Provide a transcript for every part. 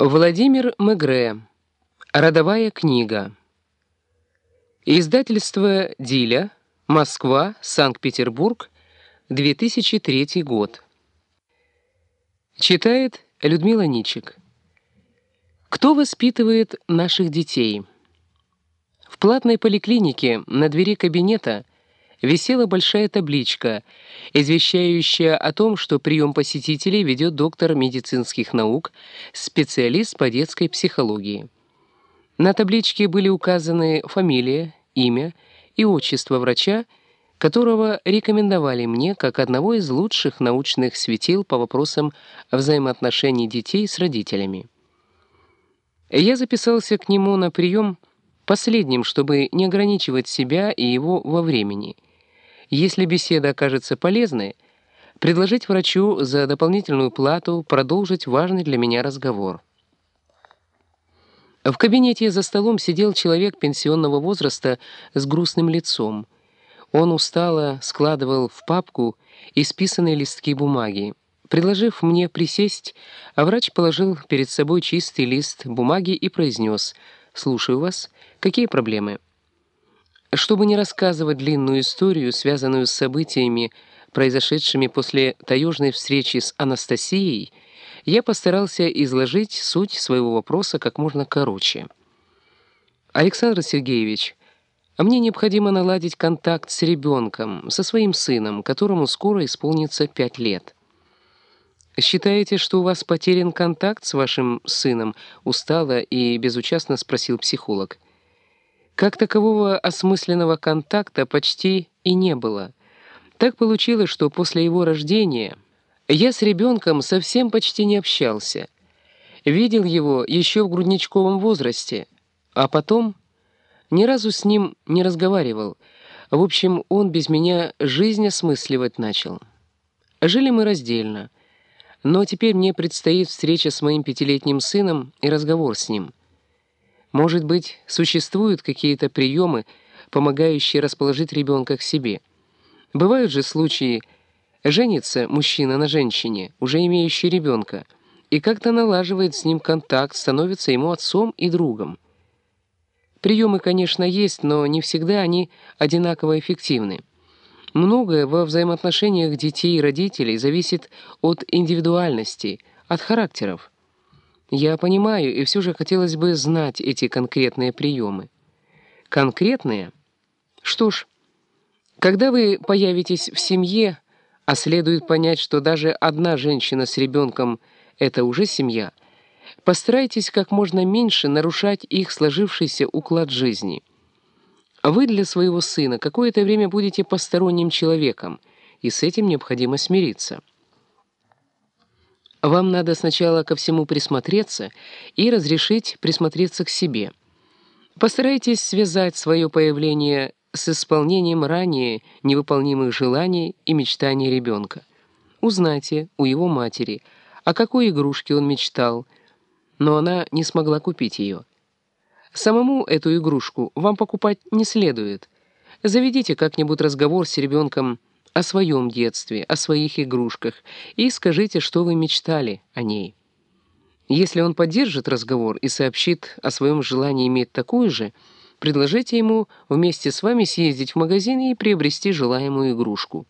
Владимир Мегре. Родовая книга. Издательство «Диля», Москва, Санкт-Петербург, 2003 год. Читает Людмила Ничик. Кто воспитывает наших детей? В платной поликлинике на двери кабинета висела большая табличка, извещающая о том, что прием посетителей ведет доктор медицинских наук, специалист по детской психологии. На табличке были указаны фамилия, имя и отчество врача, которого рекомендовали мне как одного из лучших научных светил по вопросам взаимоотношений детей с родителями. Я записался к нему на прием последним, чтобы не ограничивать себя и его во времени — если беседа окажется полезной, предложить врачу за дополнительную плату продолжить важный для меня разговор. В кабинете за столом сидел человек пенсионного возраста с грустным лицом. Он устало складывал в папку исписанные листки бумаги. Предложив мне присесть, а врач положил перед собой чистый лист бумаги и произнес «Слушаю вас. Какие проблемы?» Чтобы не рассказывать длинную историю, связанную с событиями, произошедшими после таежной встречи с Анастасией, я постарался изложить суть своего вопроса как можно короче. «Александр Сергеевич, мне необходимо наладить контакт с ребенком, со своим сыном, которому скоро исполнится пять лет». «Считаете, что у вас потерян контакт с вашим сыном?» — устало и безучастно спросил психолог. Как такового осмысленного контакта почти и не было. Так получилось, что после его рождения я с ребенком совсем почти не общался. Видел его еще в грудничковом возрасте, а потом ни разу с ним не разговаривал. В общем, он без меня жизнь осмысливать начал. Жили мы раздельно. Но теперь мне предстоит встреча с моим пятилетним сыном и разговор с ним. Может быть, существуют какие-то приемы, помогающие расположить ребенка к себе. Бывают же случаи, женится мужчина на женщине, уже имеющей ребенка, и как-то налаживает с ним контакт, становится ему отцом и другом. Приемы, конечно, есть, но не всегда они одинаково эффективны. Многое во взаимоотношениях детей и родителей зависит от индивидуальности, от характеров. Я понимаю, и все же хотелось бы знать эти конкретные приемы. Конкретные? Что ж, когда вы появитесь в семье, а следует понять, что даже одна женщина с ребенком — это уже семья, постарайтесь как можно меньше нарушать их сложившийся уклад жизни. Вы для своего сына какое-то время будете посторонним человеком, и с этим необходимо смириться. Вам надо сначала ко всему присмотреться и разрешить присмотреться к себе. Постарайтесь связать свое появление с исполнением ранее невыполнимых желаний и мечтаний ребенка. Узнайте у его матери, о какой игрушке он мечтал, но она не смогла купить ее. Самому эту игрушку вам покупать не следует. Заведите как-нибудь разговор с ребенком о своем детстве, о своих игрушках и скажите, что вы мечтали о ней. Если он поддержит разговор и сообщит о своем желании иметь такую же, предложите ему вместе с вами съездить в магазин и приобрести желаемую игрушку.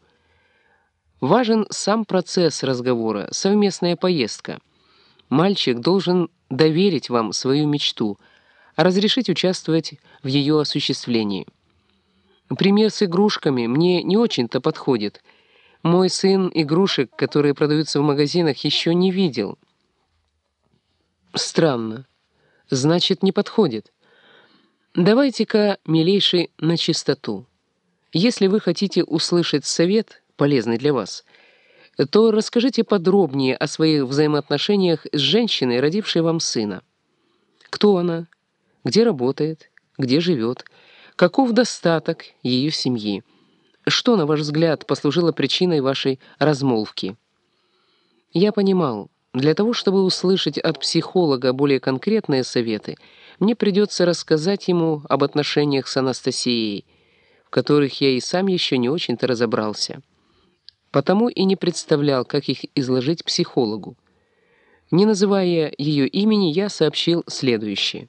Важен сам процесс разговора, совместная поездка. Мальчик должен доверить вам свою мечту, разрешить участвовать в ее осуществлении. Пример с игрушками мне не очень-то подходит. Мой сын игрушек, которые продаются в магазинах, еще не видел. Странно. Значит, не подходит. Давайте-ка, милейший, на чистоту. Если вы хотите услышать совет, полезный для вас, то расскажите подробнее о своих взаимоотношениях с женщиной, родившей вам сына. Кто она? Где работает? Где живет? Каков достаток ее семьи? Что, на ваш взгляд, послужило причиной вашей размолвки? Я понимал, для того, чтобы услышать от психолога более конкретные советы, мне придется рассказать ему об отношениях с Анастасией, в которых я и сам еще не очень-то разобрался. Потому и не представлял, как их изложить психологу. Не называя ее имени, я сообщил следующее.